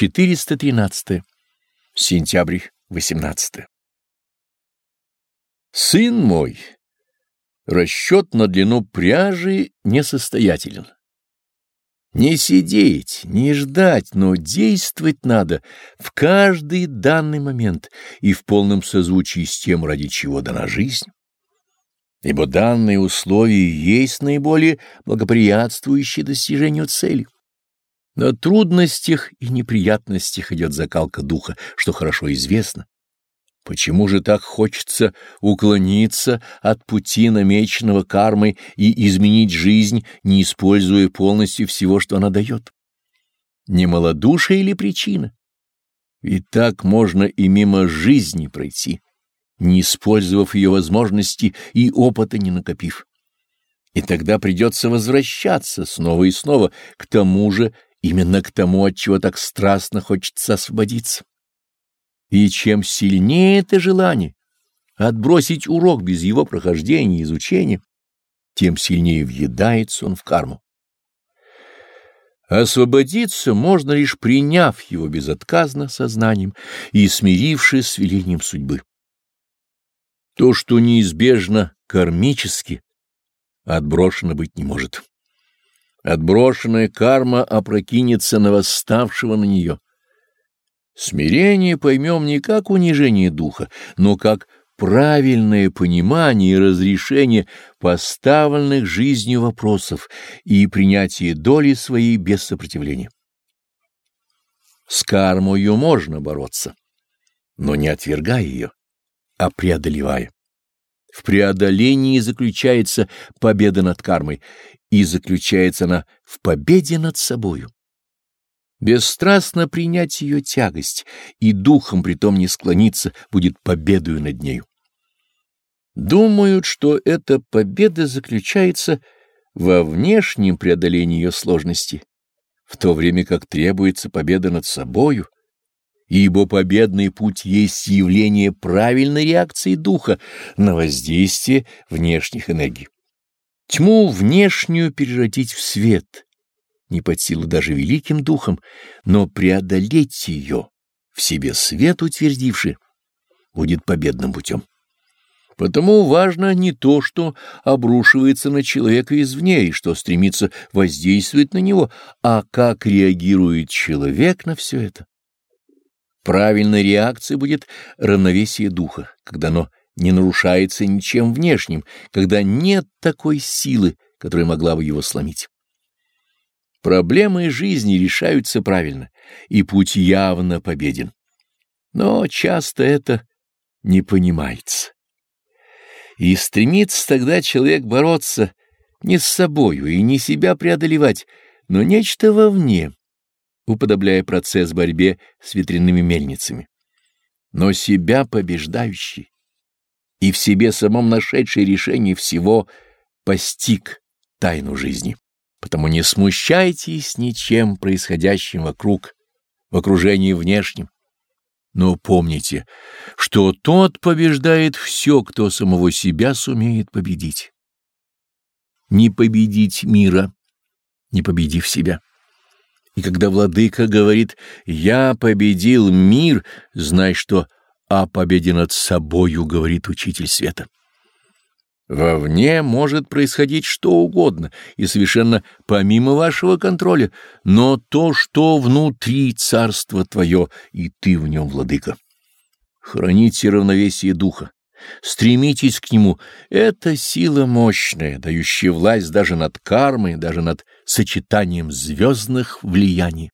413. Сентябрь 18. Сын мой, расчет на длину пряжи несостоятелен. Не сидеть, не ждать, но действовать надо в каждый данный момент и в полном созвучии с тем, ради чего дана жизнь. Ибо данные условия есть наиболее благоприятствующие достижению цели. На трудностях и неприятностях идет закалка духа, что хорошо известно. Почему же так хочется уклониться от пути, намеченного кармой, и изменить жизнь, не используя полностью всего, что она дает? Не малодушие или причина? И так можно и мимо жизни пройти, не использовав ее возможности и опыта не накопив. И тогда придется возвращаться снова и снова к тому же, именно к тому, от чего так страстно хочется освободиться. И чем сильнее это желание отбросить урок без его прохождения и изучения, тем сильнее въедается он в карму. Освободиться можно лишь приняв его безотказно сознанием и смирившись с велением судьбы. То, что неизбежно кармически, отброшено быть не может. Отброшенная карма опрокинется на восставшего на нее — Смирение поймем не как унижение духа, но как правильное понимание и разрешение поставленных жизнью вопросов и принятие доли своей без сопротивления. С кармою можно бороться, но не отвергая ее, а преодолевая. В преодолении заключается победа над кармой, и заключается она в победе над собою бесстрастно принять ее тягость и духом притом не склониться будет победою над нею. Думают, что эта победа заключается во внешнем преодолении ее сложности, в то время как требуется победа над собою, ибо победный путь есть явление правильной реакции духа на воздействие внешних энергий. Тьму внешнюю переродить в свет — не под силу даже великим духом, но преодолеть ее, в себе свет утвердивший, будет победным путем. Потому важно не то, что обрушивается на человека извне и что стремится воздействовать на него, а как реагирует человек на все это. Правильной реакцией будет равновесие духа, когда оно не нарушается ничем внешним, когда нет такой силы, которая могла бы его сломить. Проблемы жизни решаются правильно, и путь явно победен. Но часто это не понимается. И стремится тогда человек бороться не с собою и не себя преодолевать, но нечто вовне, уподобляя процесс борьбе с ветряными мельницами. Но себя побеждающий и в себе самом нашедший решение всего постиг тайну жизни. Потому не смущайтесь ничем происходящим вокруг, в окружении внешнем. Но помните, что тот побеждает все, кто самого себя сумеет победить. Не победить мира, не победив себя. И когда владыка говорит «Я победил мир», знай, что о победе над собою говорит учитель света. Вовне может происходить что угодно и совершенно помимо вашего контроля, но то, что внутри царство твое, и ты в нем, владыка. Храните равновесие духа, стремитесь к нему. Это сила мощная, дающая власть даже над кармой, даже над сочетанием звездных влияний.